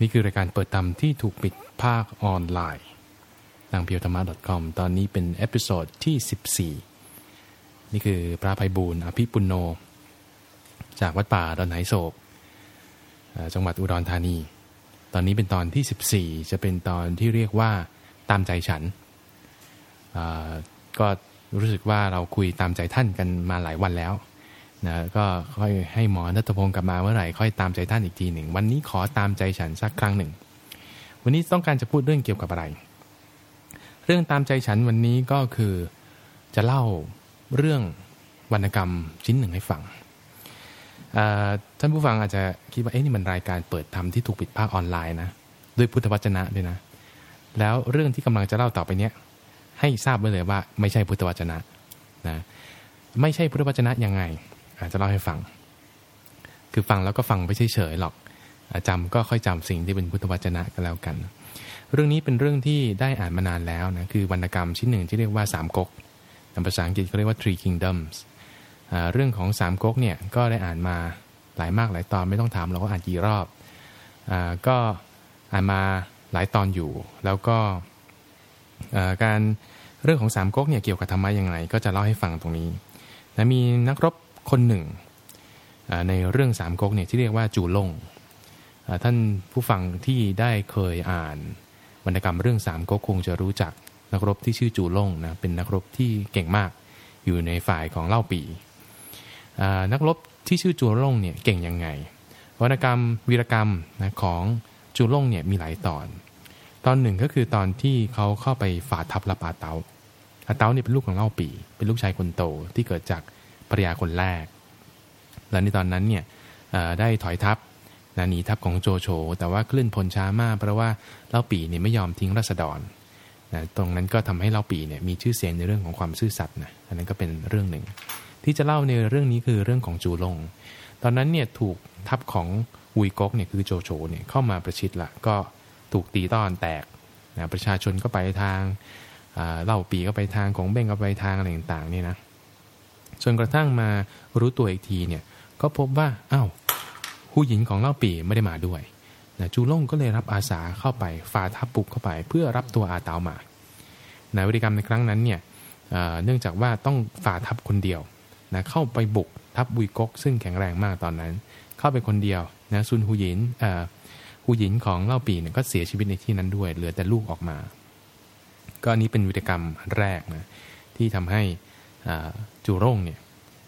นี่คือรายการเปิดธรรมที่ถูกปิดภาคออนไลน์ทางเพียวธรรมะ .com ตอนนี้เป็น episode ที่ 14 นี่คือพระไพบูลย์อภิปุณโณ จากวัดป่าดอนหายโศก จังหวัดอุดรธานี ตอนนี้เป็นตอนที่ 14 จะเป็นตอนที่เรียกว่าตามใจท่าน ก็รู้สึกว่าเราคุยตามใจท่านกันมาหลายวันแล้ว นะก็ค่อยให้หมอนัทพงศ์กลับมาเมื่อไหร่ค่อยตามใจท่านอีกทีหนึ่ง วันนี้ขอตามใจฉันสักครั้งหนึ่ง วันนี้ต้องการจะพูดเรื่องเกี่ยวกับอะไร เรื่องตามใจฉันวันนี้ก็คือจะเล่าเรื่องวรรณกรรมชิ้นหนึ่งให้ฟังท่านผู้ฟังอาจจะคิดว่าเอ๊ะนี่มันรายการเปิดธรรมที่ถูกปิดภาคออนไลน์นะด้วยพุทธวจนะด้วยนะ แล้วเรื่องที่กำลังจะเล่าต่อไปเนี้ยให้ทราบไว้เลยว่าไม่ใช่พุทธวจนะนะไม่ใช่พุทธวจนะยังไง อาจจะเล่าให้ฟัง คือฟังแล้วก็ฟังไปเฉยๆหรอกอ่าจำก็ค่อยจำสิ่งที่เป็นพุทธวจนะก็แล้วกัน เรื่องนี้เป็นเรื่องที่ได้อ่านมานานแล้วนะคือวรรณกรรมชิ้นหนึ่งที่เรียกว่าสามก๊กในภาษาอังกฤษเขาเรียกว่า three kingdoms เรื่องของสามก๊กเนี่ยก็ได้อ่านมาหลายมากหลายตอนไม่ต้องถามเราว่าอ่านกี่รอบอก็อ่านมาหลายตอนอยู่ แล้วก็การเรื่องของสามก๊กเนี่ยเกี่ยวกับธรรมะยังไง ก็จะเล่าให้ฟังตรงนี้นะมีนักรบ คนหนึ่ง ในเรื่องสามก๊กเนี่ยที่เรียกว่าจูล่งท่านผู้ฟังที่ได้เคยอ่านวรรณกรรมเรื่องสามก๊กคงจะรู้จักนักรบที่ชื่อจูล่งนะเป็นนักรบที่เก่งมากอยู่ในฝ่ายของเล่าปี่นักรบที่ชื่อจูล่งเนี่ยเก่งยังไงวรรณกรรมวีรกรรมนะของจูล่งเนี่ยมีหลายตอน ตอนหนึ่งก็คือตอนที่เขาเข้าไปฝ่าทับรับอาเตาอาเตาเนี่ยเป็นลูกของเล่าปี เป็นลูกชายคนโตที่เกิดจาก ภรยาคนแรก และในตอนนั้นเนี่ยได้ถอยทัพนะหนีทัพของโจโฉแต่ว่าเคลื่อนพลช้ามาก เพราะว่าเล่าปีเนี่ยไม่ยอมทิ้งราษฎรนะตรงนั้นก็ทำให้เล่าปีเนี่ยมีชื่อเสียงในเรื่องของความซื่อสัตย์นะอันนั้นก็เป็นเรื่องหนึ่ง ที่จะเล่าในเรื่องนี้คือเรื่องของจูลง ตอนนั้นเนี่ยถูกทัพของอุยก๊กเนี่ยคือโจโฉเนี่ยเข้ามาประชิดละก็ถูกตีต้อนแตกนะประชาชนก็ไปทางเล่าปีก็ไปทางของเบ้งก็ไปทางอะไรต่างๆนี่นะ จนกระทั่งมารู้ตัวอีกทีเนี่ยก็พบว่าอ้าวผู้หญิงของเล่าปีไม่ได้มาด้วยนะจูล่งก็เลยรับอาสาเข้าไปฝ่าทัพปุกเข้าไปเพื่อรับตัวอาเตามาในวิธีกรรมในครั้งนั้นเนี่ยเนื่องจากว่าต้องฝ่าทัพคนเดียวนะเข้าไปบุกทัพบุยกก ซึ่งแข็งแรงมากตอนนั้น เข้าไปคนเดียวนะซุนฮูหยินเอ่อฮูหยินของเล่าปีเนี่ยก็เสียชีวิตในที่นั้นด้วย เหลือแต่ลูกออกมา ก็อันนี้เป็นวิธีกรรมแรกนะที่ทำให้ จูร่งเนี่ย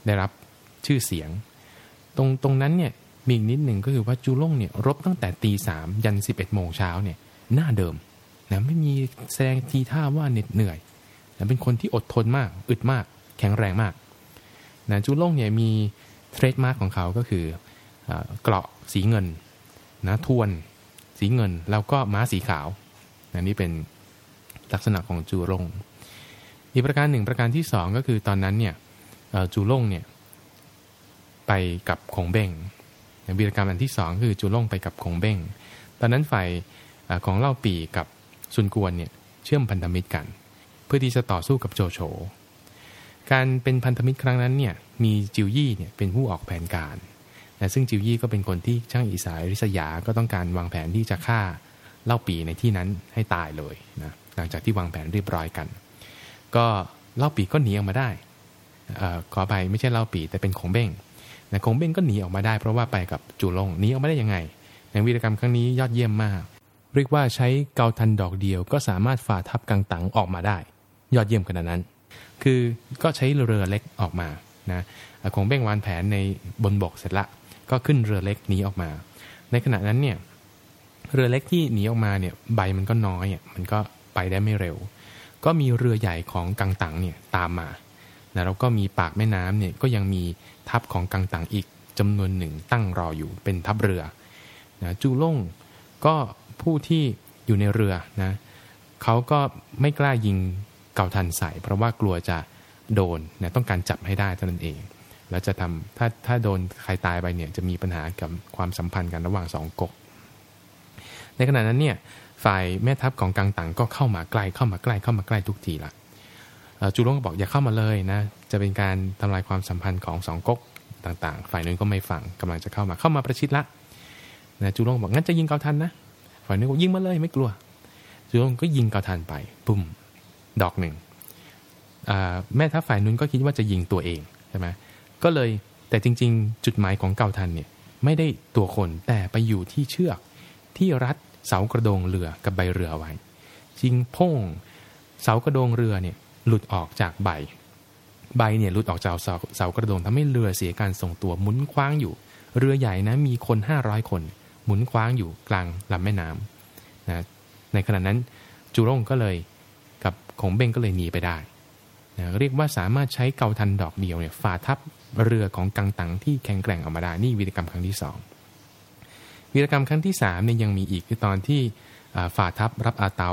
ได้รับชื่อเสียง ตรงตรงนั้นเนี่ยมีอีกนิดหนึ่งก็คือว่าจูล่งเนี่ยรบตั้งแต่ตีสามยันสิบเอ็ดโมงเช้าเนี่ยหน้าเดิมนะไม่มีแสดงทีท่าว่าเหน็ดเหนื่อยนะเป็นคนที่อดทนมาก อึดมาก แข็งแรงมากนะจูล่งเนี่ยมีเทรดมาร์กของเขาก็คือเกราะสีเงินนะทวนสีเงินแล้วก็ม้าสีขาวนะนี่เป็นลักษณะของจูล่ง อีกประการหนึ่งประการที่สองก็คือตอนนั้นเนี่ยจูล่งเนี่ยไปกับคงเบ้งวีรกรรมอันที่สองคือจูล่งไปกับคงเบ้งตอนนั้นฝ่ายของเล่าปีกับซุนกวนเนี่ยเชื่อมพันธมิตรกัน เพื่อที่จะต่อสู้กับโจโฉการเป็นพันธมิตรครั้งนั้นเนี่ยมีจิวยี่เนี่ยเป็นผู้ออกแผนการแต่ซึ่งจิวยี่ก็เป็นคนที่ช่างอิสายริษยาก็ต้องการวางแผนที่จะฆ่าเล่าปีในที่นั้นให้ตายเลยนะหลังจากที่วางแผนเรียบร้อยกัน ก็เล่าปีก็หนีออกมาได้เอขอไปไม่ใช่เล่าปีแต่เป็นคงเบ้งนะคงเบ้งก็หนีออกมาได้เพราะว่าไปกับจู่ลงหนีออกมาได้ยังไงในวีรกรรมครั้งนี้ยอดเยี่ยมมาก เรียกว่าใช้เกาทันดอกเดียวก็สามารถฝ่าทับกังตังออกมาได้ ยอดเยี่ยมขนาดนั้น คือก็ใช้เรือเล็กออกมานะคงเบ้งวางแผนในบนบกเสร็จละ ก็ขึ้นเรือเล็กหนีออกมา ในขณะนั้นเนี่ยเรือเล็กที่หนีออกมาเนี่ยใบมันก็น้อยอะมันก็ไปได้ไม่เร็ว ก็มีเรือใหญ่ของกังตังเนี่ยตามมานะแล้วก็มีปากแม่น้ำเนี่ยก็ยังมีทัพของกังตังอีกจำนวนหนึ่งตั้งรออยู่เป็นทัพเรือนะจูล่งก็ผู้ที่อยู่ในเรือนะเขาก็ไม่กล้ายิงเก่าทันใส่เพราะว่ากลัวจะโดนนะต้องการจับให้ได้เท่านั้นเอง แล้วจะทำถ้าถ้าโดนใครตายไปเนี่ยจะมีปัญหากับความสัมพันธ์กันระหว่างสองก๊กในขณะนั้นเนี่ย ฝ่ายแม่ทัพของกังตังก็เข้ามาใกล้เข้ามาใกล้เข้ามาใกล้ทุกทีละเอ่อจูล่งก็บอกอย่าเข้ามาเลยนะจะเป็นการทำลายความสัมพันธ์ของสองก๊กต่าง ๆ ฝ่ายนึงก็ไม่ฟังกำลังจะเข้ามาเข้ามาประชิดละนะจูล่งบอกงั้นจะยิงเกาทันนะฝ่ายนึกว่ายิงมาเลยไม่กลัวจูลงก็ยิงเกาทันไปปุ่มดอกหนึ่งแม่ทัพฝ่ายนู้นก็คิดว่าจะยิงตัวเองใช่ไหมก็เลยแต่จริง ๆ จุดหมายของเกาทันเนี่ยไม่ได้ตัวคนแต่ไปอยู่ที่เชือกที่รัด เสากระโดงเรือกับใบเรือไว้จิงพ่งเสากระโดงเรือเนี่ยหลุดออกจากใบ ใบเนี่ยหลุดออกจากเสาเสากระโดงทำให้เรือเสียการทรงตัวหมุนคว้างอยู่ เรือใหญ่นะมีคน 500 คน หมุนคว้างอยู่กลางลำแม่น้ำนะในขณะนั้นจูร่งก็เลยกับของเบงก็เลยหนีไปได้นะเรียกว่าสามารถใช้เกาทันดอกเดียวเนี่ยฝ่าทับเรือของกังตังที่แข็งแกร่งออกมาได้นี่วีกรรมครั้งที่สอง วีรกรรมครั้งที่สามเนี่ยยังมีอีกคือตอนที่ฝ่าทัพรับอาเตา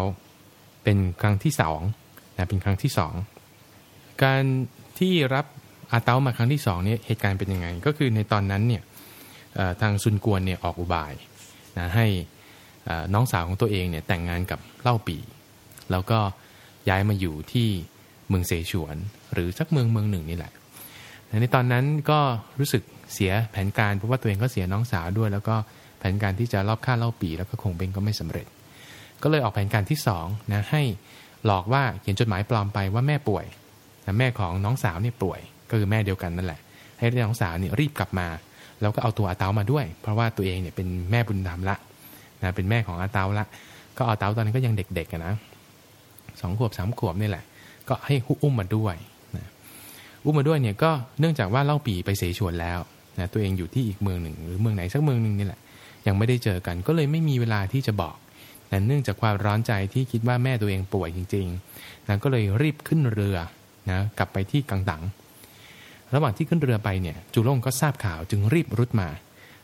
เป็นครั้งที่สองนะเป็นครั้งที่สองการที่รับอาเตามาครั้งที่สองเนี่ยเหตุการณ์เป็นยังไง ก็คือในตอนนั้นเนี่ยทางซุนกวนเนี่ยออกอุบายนะให้น้องสาวของตัวเองเนี่ยแต่งงานกับเล่าปี แล้วก็ย้ายมาอยู่ที่เมืองเสฉวน หรือสักเมืองเมืองหนึ่งนี่แหละ ในตอนนั้นก็รู้สึกเสียแผนการเพราะว่าตัวเองก็เสียน้องสาวด้วย แล้วก็ แผนการที่จะรอบฆ่าเล่าปี แล้วก็คงเบงก็ไม่สำเร็จ ก็เลยออกแผนการที่2นะให้หลอกว่าเขียนจดหมายปลอมไปว่าแม่ป่วยนะแม่ของน้องสาวเนี่ยป่วย ก็คือแม่เดียวกันนั่นแหละ ให้น้องสาวเนี่ยรีบกลับมา แล้วก็เอาตัวอาเตามาด้วย เพราะว่าตัวเองเนี่ยเป็นแม่บุญธรรมละนะเป็นแม่ของอาเตาละ ก็อาเตาตอนนั้นก็ยังเด็กๆนะสองขวบสามขวบนี่แหละ ก็ให้อุ้มมาด้วยนะอุ้มมาด้วยเนี่ยก็เนื่องจากว่าเล่าปีไปเสฉวนแล้วนะตัวเองอยู่ที่อีกเมืองหนึ่ง หรือเมืองไหนสักเมืองหนึ่งนี่แหละ ยังไม่ได้เจอกัน ก็เลยไม่มีเวลาที่จะบอกแต่เนื่องจากความร้อนใจที่คิดว่าแม่ตัวเองป่วยจริงๆนะก็เลยรีบขึ้นเรือนะกลับไปที่กังตังระหว่างที่ขึ้นเรือไปเนี่ยจูล่งก็ทราบข่าวจึงรีบรุดมา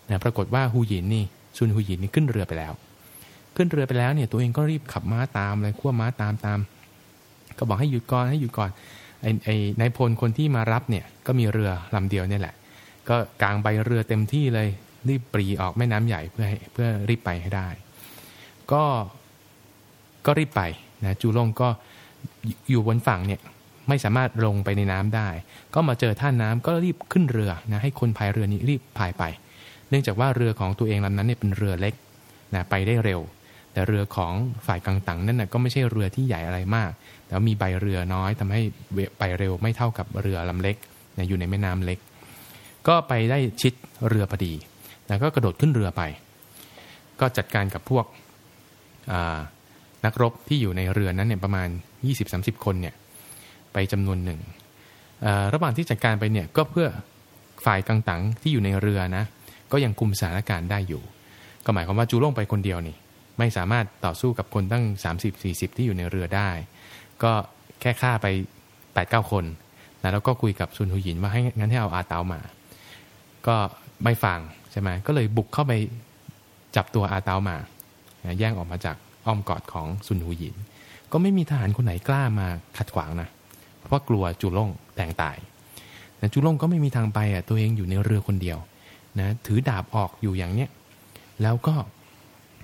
นะปรากฏว่าฮูหยินนี่ซุนฮูหยินนี่ขึ้นเรือไปแล้ว ขึ้นเรือไปแล้วเนี่ยตัวเองก็รีบขับม้าตามเลยขั้วม้าตามตาม ก็บอกให้หยุดก่อนให้หยุดก่อนไอ้ไอ้นายพลคนที่มารับเนี่ยก็มีเรือลำเดียวเนี่ยแหละ ก็กลางใบเรือเต็มที่เลย รีบปรีออกแม่น้ำใหญ่เพื่อเพื่อรีบไปให้ได้ ก็ก็รีบไปนะจูลงก็อยู่บนฝั่งเนี่ยไม่สามารถลงไปในน้ำได้ ก็มาเจอท่าน้ำก็รีบขึ้นเรือนะให้คนพายเรือนี้รีบพายไป เนื่องจากว่าเรือของตัวเองลำนั้นเนี่ยเป็นเรือเล็กนะไปได้เร็ว แต่เรือของฝ่ายกังตังนั่นนะก็ไม่ใช่เรือที่ใหญ่อะไรมาก แต่มีใบเรือน้อยทำให้ไปเร็วไม่เท่ากับเรือลำเล็กนะอยู่ในแม่น้ำเล็ก ก็ไปได้ชิดเรือพอดี แล้วก็กระโดดขึ้นเรือไป ก็จัดการกับพวกนักรบที่อยู่ในเรือนั้นเนี่ยประมาณ 20-30 คนเนี่ยไปจำนวนหนึ่งระหว่างที่จัดการไปเนี่ยก็เพื่อฝ่ายกังตังที่อยู่ในเรือนะก็ยังคุมสถานการณ์ได้อยู่ ก็หมายความว่าจูล่งไปคนเดียวนี่ไม่สามารถต่อสู้กับคนตั้ง 30-40 ที่อยู่ในเรือได้ ก็แค่ฆ่าไป 8-9 คนนะแล้วก็คุยกับซุนฮูหยินว่าให้งั้นให้เอาอาเตามา ก็ไม่ฟัง ช่ไหมก็เลยบุกเข้าไปจับตัวอาเตามา แย่งออกมาจากอ้อมกอดของซุนหูหยิน ก็ไม่มีทหารคนไหนกล้ามาขัดขวางนะ เพราะกลัวจูล่งแต่งตายแต่จูล่งก็ไม่มีทางไปอะตัวเองอยู่ในเรือคนเดียวนะถือดาบออกอยู่อย่างเนี้ยแล้วก็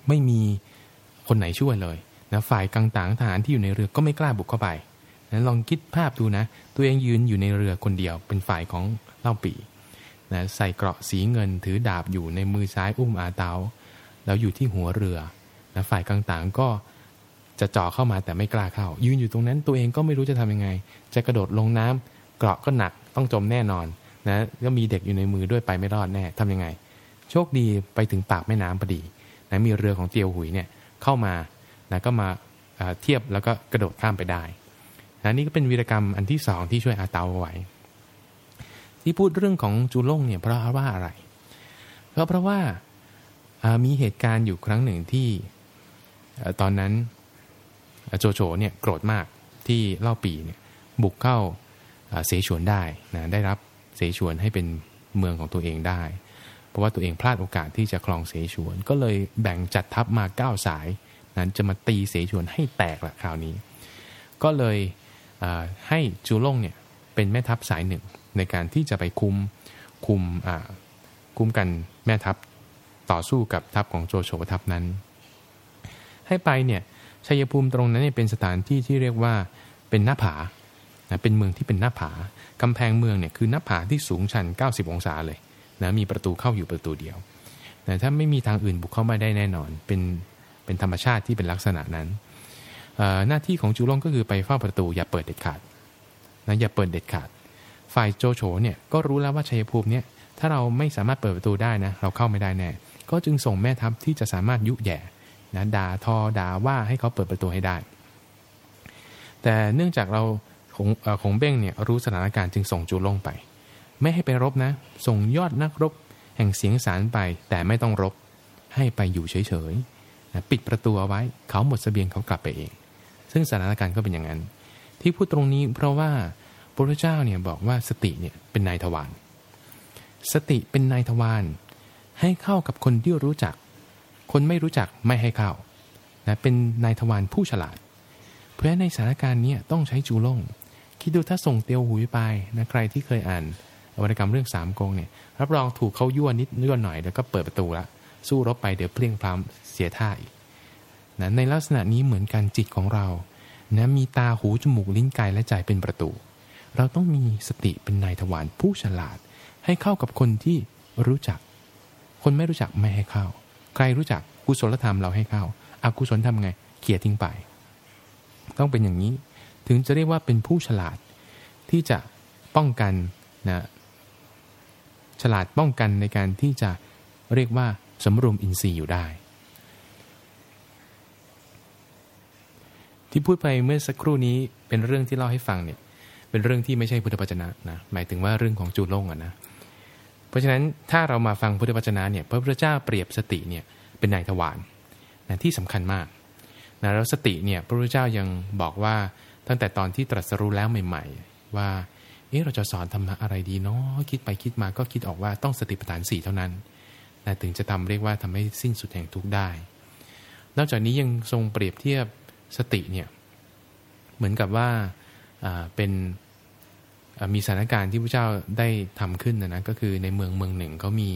ไม่มีคนไหนช่วยเลยนะฝ่ายกังต่างทหารที่อยู่ในเรือก็ไม่กล้าบุกเข้าไปนะลองคิดภาพดูนะ ตัวเองยืนอยู่ในเรือคนเดียวเป็นฝ่ายของเล่าปี นะใส่เกราะสีเงินถือดาบอยู่ในมือซ้ายอุ้มอาเตาแล้วอยู่ที่หัวเรือนะฝ่ายกลางๆก็จะจ่อเข้ามาแต่ไม่กล้าเข้า ยืนอยู่ตรงนั้นตัวเองก็ไม่รู้จะทำยังไง จะกระโดดลงน้ำเกราะก็หนักต้องจมแน่นอนนะก็มีเด็กอยู่ในมือด้วยไปไม่รอดแน่ทำยังไง โชคดีไปถึงปากแม่น้ำพอดีนะมีเรือของเตียวหุยเนี่ยเข้ามานะก็มาเทียบแล้วก็กระโดดข้ามไปได้นะนี่ก็เป็นวีรกรรมอันที่สองที่ช่วยอาเตาไว้ ที่พูดเรื่องของจูล่งเนี่ยเพราะว่าอะไร ก็เพราะว่ามีเหตุการณ์อยู่ครั้งหนึ่งที่ตอนนั้นโจโฉเนี่ยโกรธมากที่เล่าปีเนี่ยบุกเข้าเสฉวนได้นะได้รับเสฉวนให้เป็นเมืองของตัวเองได้ เพราะว่าตัวเองพลาดโอกาสที่จะครองเสฉวน ก็เลยแบ่งจัดทัพมาเก้าสายนั้นจะมาตีเสฉวนให้แตกละคราวนี้ ก็เลยให้จูล่งเนี่ยเป็นแม่ทัพสายหนึ่ง ในการที่จะไปคุมคุมคุมกันแม่ทัพต่อสู้กับทัพของโจโฉทัพนั้น ให้ไปเนี่ยชัยภูมิตรงนั้นเนี่ยเป็นสถานที่ที่เรียกว่าเป็นหน้าผาเป็นเมืองที่เป็นหน้าผากำแพงเมืองเนี่ยคือหน้าผาที่สูงชัน 90 องศาเลยนะมีประตูเข้าอยู่ประตูเดียวแต่ถ้าไม่มีทางอื่นบุกเข้ามาได้แน่นอน เป็นเป็นเป็นธรรมชาติที่เป็นลักษณะนั้น หน้าที่ของจูลงก็คือไปเฝ้าประตูอย่าเปิดเด็ดขาดนะอย่าเปิดเด็ดขาด ฝ่ายโจโฉเนี่ยก็รู้แล้วว่าชัยภูมิเนี่ยถ้าเราไม่สามารถเปิดประตูได้นะเราเข้าไม่ได้แน่ก็จึงส่งแม่ทัพที่จะสามารถยุแย่นะด่าทอด่าว่าให้เขาเปิดประตูให้ได้ แต่เนื่องจากเราของของเบ้งเนี่ยรู้สถานการณ์จึงส่งจูลงไป ไม่ให้ไปรบนะ ส่งยอดนักรบ แห่งเสียงสารไป แต่ไม่ต้องรบให้ไปอยู่เฉยๆนะปิดประตูเอาไว้เขาหมดสเสบียงเขากลับไปเอง ซึ่งสถานการณ์ก็เป็นอย่างนั้น ที่พูดตรงนี้เพราะว่า พระพุทธเจ้าเนี่ยบอกว่าสติเนี่ยเป็นนายทวารสติเป็นนายทวารให้เข้ากับคนที่รู้จัก คนไม่รู้จักไม่ให้เข้านะเป็นนายทวารผู้ฉลาด เพราะในสถานการณ์นี้ต้องใช้จูล่ง คิดดูถ้าส่งเตียวหุยไปนะใครที่เคยอ่านวรรณกรรมเรื่องสามกงเนี่ยรับรองถูกเขายั่วนิดยั่วหน่อยแล้วก็เปิดประตูละสู้รบไปเดี๋ยวเพลียงพล้ำเสียท่าอีกนะในลักษณะนี้เหมือนกันจิตของเรานะมีตาหูจมูกลิ้นกายและใจเป็นประตู เราต้องมีสติเป็นนายทวารผู้ฉลาด ให้เข้ากับคนที่รู้จัก คนไม่รู้จักไม่ให้เข้า ใครรู้จักกุศลธรรมเราให้เข้าอากุศลทำไงเขี่ยทิ้งไป ต้องเป็นอย่างนี้ถึงจะเรียกว่าเป็นผู้ฉลาดที่จะป้องกันนะฉลาดป้องกันในการที่จะเรียกว่าสมรวมอินทรีย์อยู่ได้ ที่พูดไปเมื่อสักครู่นี้เป็นเรื่องที่เล่าให้ฟังเนี่ย เป็นเรื่องที่ไม่ใช่พุทธวจนะนะหมายถึงว่าเรื่องของจูโล่งอะนะเพราะฉะนั้นถ้าเรามาฟังพุทธวจนะเนี่ยพระพุทธเจ้าเปรียบสติเนี่ยเป็นนายทวารนะที่สำคัญมากนะแล้วสติเนี่ยพระพุทธเจ้ายังบอกว่าตั้งแต่ตอนที่ตรัสรู้แล้วใหม่ ๆ ว่าเอ๊ะเราจะสอนธรรมะอะไรดีเนาะคิดไปคิดมาก็คิดออกว่าต้องสติปัฏฐานสี่เท่านั้นนะถึงจะทำเรียกว่าทำให้สิ้นสุดแห่งทุกข์ได้ นอกจากนี้ยังทรงเปรียบเทียบสติเนี่ยเหมือนกับว่า เป็นมีสถานการณ์ที่พระเจ้าได้ทำขึ้นนะนะก็คือในเมืองเมืองหนึ่งเขามี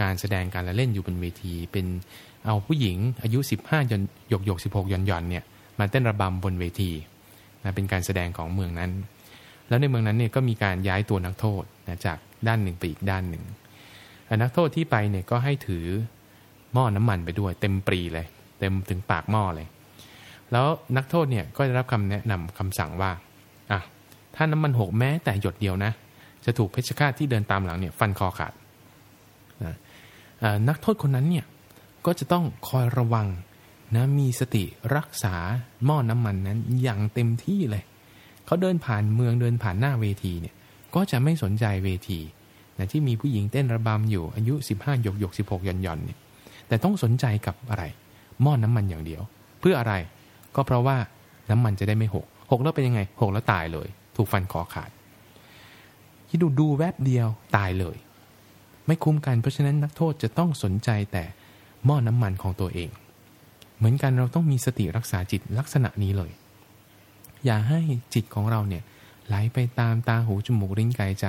การแสดงการละเล่นอยู่บนเวที เป็นเอาผู้หญิงอายุ 15ยนหยกหยกสิบหกย่อนย่อนเนี่ยมาเต้นระบำบนเวทีนะเป็นการแสดงของเมืองนั้น แล้วในเมืองนั้นเนี่ยก็มีการย้ายตัวนักโทษนะจากด้านหนึ่งไปอีกด้านหนึ่งนักโทษที่ไปเนี่ยก็ให้ถือหม้อน้ำมันไปด้วย เต็มปรีเลย เต็มถึงปากหม้อเลย แล้วนักโทษเนี่ยก็ได้รับคำแนะนำคำสั่งว่า อะถ้าน้ำมันหกแม้แต่หยดเดียวนะ จะถูกเพชฌฆาตที่เดินตามหลังเนี่ยฟันคอขาดนะนักโทษคนนั้นเนี่ยก็จะต้องคอยระวังนะมีสติรักษาหม้อน้ำมันนั้นอย่างเต็มที่เลย เขาเดินผ่านเมืองเดินผ่านหน้าเวทีเนี่ยก็จะไม่สนใจเวทีนะที่มีผู้หญิงเต้นระบำอยู่อายุ 15หยกหยกสิบหกย่อนหย่อนเนี่ยแต่ต้องสนใจกับอะไรหม้อน้ำมันอย่างเดียว เพื่ออะไรก็เพราะว่าน้ำมันจะได้ไม่หก หกแล้วเป็นยังไงหกแล้วตายเลย ถูกฟันคอขาดที่ดูดูแวบเดียวตายเลย ไม่คุ้มกันเพราะฉะนั้นนักโทษจะต้องสนใจแต่หม้อน้ำมันของตัวเอง เหมือนกันเราต้องมีสติรักษาจิตลักษณะนี้เลย อย่าให้จิตของเราเนี่ยไหลไปตามตาหูจมูกลิ้นกายใจ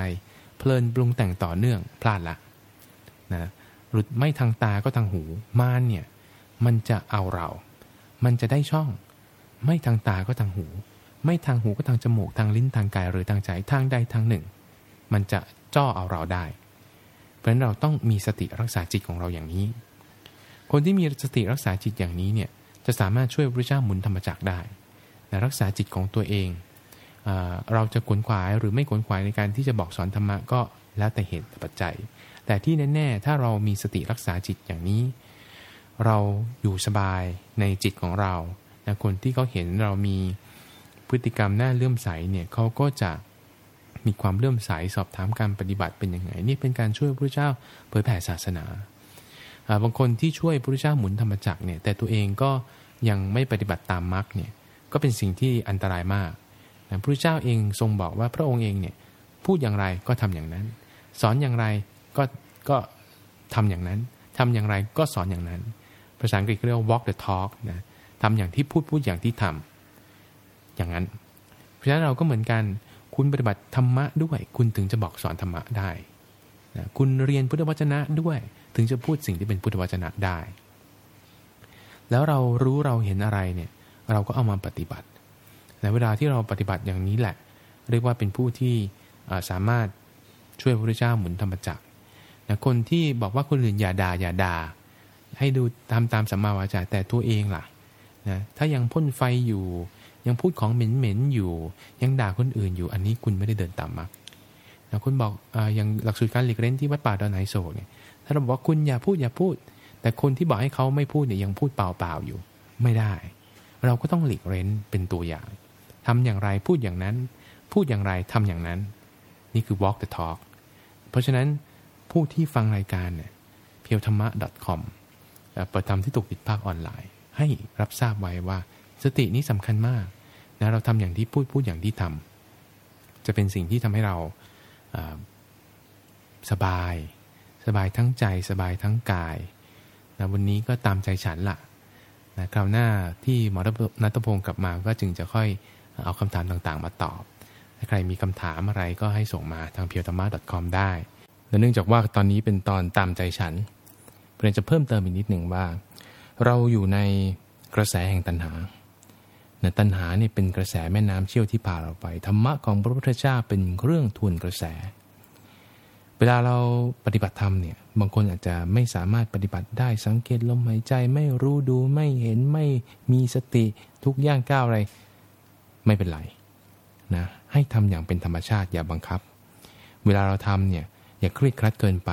เพลินปรุงแต่งต่อเนื่องพลาดละนะหลุดไม่ทางตาก็ทางหูมานเนี่ยมันจะเอาเรา มันจะได้ช่อง ไม่ทางตาก็ทางหู ไม่ทางหูก็ทางจมูกทางลิ้นทางกายหรือทางใจทางใดทางหนึ่ง มันจะจ้อเอาเราได้ เพราะฉะนั้นเราต้องมีสติรักษาจิตของเราอย่างนี้ คนที่มีสติรักษาจิตอย่างนี้เนี่ยจะสามารถช่วยพระเจ้าหมุนธรรมจักรได้นะรักษาจิตของตัวเองเอเราจะขวนขวายหรือไม่ขวนขวายในการที่จะบอกสอนธรรมะก็แล้วแต่เหตุปัจจัย แต่ที่แน่ๆถ้าเรามีสติรักษาจิตอย่างนี้ เราอยู่สบายในจิตของเรานะคนที่เขาเห็นเรามี พฤติกรรมน่าเลื่อมใสเนี่ยเขาก็จะมีความเลื่อมใสสอบถามการปฏิบัติเป็นยังไง นี่เป็นการช่วยพระเจ้าเผยแผ่ศาสนาบางคนที่ช่วยพระเจ้าหมุนธรรมจักรเนี่ยแต่ตัวเองก็ยังไม่ปฏิบัติตามมรรคเนี่ยก็เป็นสิ่งที่อันตรายมากพระเจ้าเองทรงบอกว่าพระองค์เองเนี่ยพูดอย่างไรก็ทำอย่างนั้น สอนอย่างไรก็ก็ทำอย่างนั้นทำอย่างไรก็สอนอย่างนั้น ภาษาอังกฤษเรียกว่า walk the talk นะทำอย่างที่พูดพูดอย่างที่ทำ อย่างนั้น เพราะฉะนั้นเราก็เหมือนกันคุณปฏิบัติธรรมะด้วย คุณถึงจะบอกสอนธรรมะได้นะคุณเรียนพุทธวจนะด้วย ถึงจะพูดสิ่งที่เป็นพุทธวจนะได้ แล้วเรารู้เราเห็นอะไรเนี่ย เราก็เอามาปฏิบัติในเวลาที่เราปฏิบัติอย่างนี้แหละ เรียกว่าเป็นผู้ที่สามารถช่วยพระพุทธเจ้าหมุนธรรมจักรนะคนที่บอกว่าคนอื่นอย่าด่าอย่าด่าให้ดูตามตามสัมมาวาจาแต่ตัวเองล่ะนะถ้ายังพ่นไฟอยู่ ยังพูดของเหม็นๆอยู่ ยังด่าคนอื่นอยู่ อันนี้คุณไม่ได้เดินตามมรรคนะคุณบอกออย่างหลักสูตรการหลีกเล่นที่วัดป่าดอนไหนโศกเนี่ยถ้าเราบอกว่าคุณอย่าพูดอย่าพูด แต่คนที่บอกให้เขาไม่พูดเนี่ยยังพูดเปล่าๆอยู่ ไม่ได้ เราก็ต้องหลีกเล้นเป็นตัวอย่างทำอย่างไรพูดอย่างนั้น พูดอย่างไรทำอย่างนั้น นี่คือ walk the talk เพราะฉะนั้นผู้ที่ฟังรายการเนี่ยเพียวธรรมะ .com เปิดทำที่ตกปิดภาคออนไลน์ ให้รับทราบไว้ว่า สตินี้สำคัญมากนะเราทำอย่างที่พูดพูดอย่างที่ทำจะเป็นสิ่งที่ทำให้เราสบาย สบายทั้งใจสบายทั้งกายนะวันนี้ก็ตามใจฉันละนะคราวหน้าที่หมอนัตพงศ์กลับมาก็จึงจะค่อยเอาคำถามต่างๆ มาตอบถ้าใครมีคำถามอะไรก็ให้ส่งมาทางเพียวธรรมะ .com ได้และเนื่องจากว่าตอนนี้เป็นตอนตามใจฉันเพื่อจะเพิ่มเติมอีกนิดหนึ่งว่า เราอยู่ในกระแสแห่งตัณหา ในตัณหาเนี่ยเป็นกระแสแม่น้ำเชี่ยวที่พาเราไป ธรรมะของพระพุทธเจ้าเป็นเรื่องทวนกระแส เวลาเราปฏิบัติธรรมเนี่ยบางคนอาจจะไม่สามารถปฏิบัติได้สังเกตลมหายใจไม่รู้ดูไม่เห็นไม่มีสติทุกย่างก้าวอะไร ไม่เป็นไรนะให้ทำอย่างเป็นธรรมชาติอย่าบังคับ เวลาเราทำเนี่ยอย่าเครียดครัดเกินไป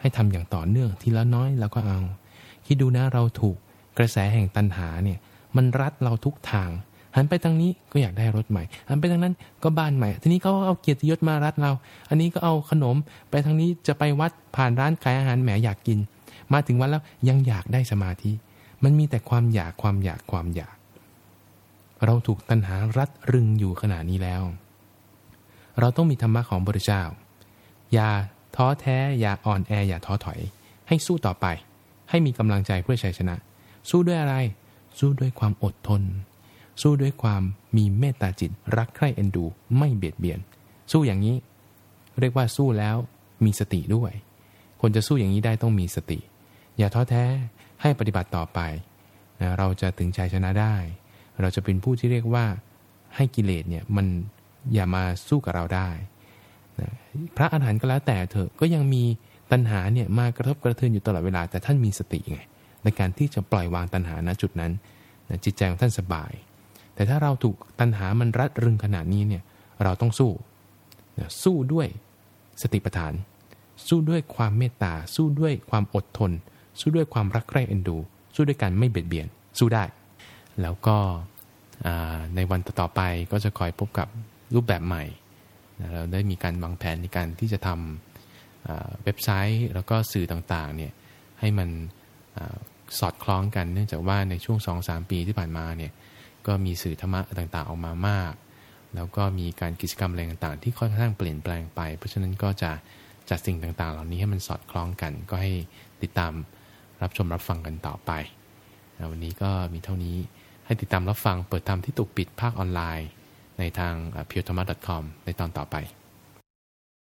ให้ทำอย่างต่อเนื่องทีละน้อยแล้วก็เอาคิดดูนะเราถูกกระแสแห่งตันหาเนี่ย มันรัดเราทุกทาง หันไปทางนี้ก็อยากได้รถใหม่ หันไปทางนั้นก็บ้านใหม่ ทีนี้เขาเอาเกียรติยศมารัดเรา อันนี้ก็เอาขนมไปทางนี้จะไปวัดผ่านร้านขายอาหารแหมอยากกิน มาถึงวันแล้วยังอยากได้สมาธิ มันมีแต่ความอยากความอยากความอยาก เราถูกตัณหารัดรึงอยู่ขนาดนี้แล้ว เราต้องมีธรรมะของพระเจ้า อย่าท้อแท้อย่าอ่อนแออย่าท้อถอย ให้สู้ต่อไป ให้มีกำลังใจเพื่อชัยชนะ สู้ด้วยอะไร สู้ด้วยความอดทน สู้ด้วยความมีเมตตาจิต รักใคร่เอ็นดู ไม่เบียดเบียน สู้อย่างนี้ เรียกว่าสู้แล้วมีสติด้วย คนจะสู้อย่างนี้ได้ต้องมีสติ อย่าท้อแท้ให้ปฏิบัติต่อไปนะเราจะถึงชัยชนะได้ เราจะเป็นผู้ที่เรียกว่าให้กิเลสเนี่ยมันอย่ามาสู้กับเราได้พระอาหารหันต์ก็แล้วแต่เถอะก็ยังมีตัณหาเนี่ยมากระทบกระเทือนอยู่ตลอดเวลาแต่ท่านมีสติไงในการที่จะปล่อยวางตัณหาณจุดนั้น จิตใจของท่านสบาย แต่ถ้าเราถูกตัณหามันรัดรึงขนาดนี้เนี่ยเราต้องสู้ สู้ด้วยสติปัฏฐาน สู้ด้วยความเมตตา สู้ด้วยความอดทน สู้ด้วยความรักใคร่เอ็นดู สู้ด้วยการไม่เบียดเบียน สู้ได้ แล้วก็ในวันต่อไปก็จะคอยพบกับรูปแบบใหม่ เราได้มีการวางแผนในการที่จะทำเว็บไซต์แล้วก็สื่อต่างๆเนี่ยให้มัน สอดคล้องกัน เนื่องจากว่าในช่วง2-3ปีที่ผ่านมาเนี่ยก็มีสื่อธรรมะต่างๆออกมามาก แล้วก็มีการกิจกรรมอะไรต่างๆ ที่ค่อนข้างเปลี่ยนแปลงไป เพราะฉะนั้นก็จะจัดสิ่งต่างๆ เหล่านี้ให้มันสอดคล้องกัน ก็ให้ติดตามรับชมรับฟังกันต่อไป วันนี้ก็มีเท่านี้ให้ติดตามรับฟังเปิดตามที่ตุกปิดภาคออนไลน์ ในทาง p u r e t h a m a c o m ในตอนต่อไป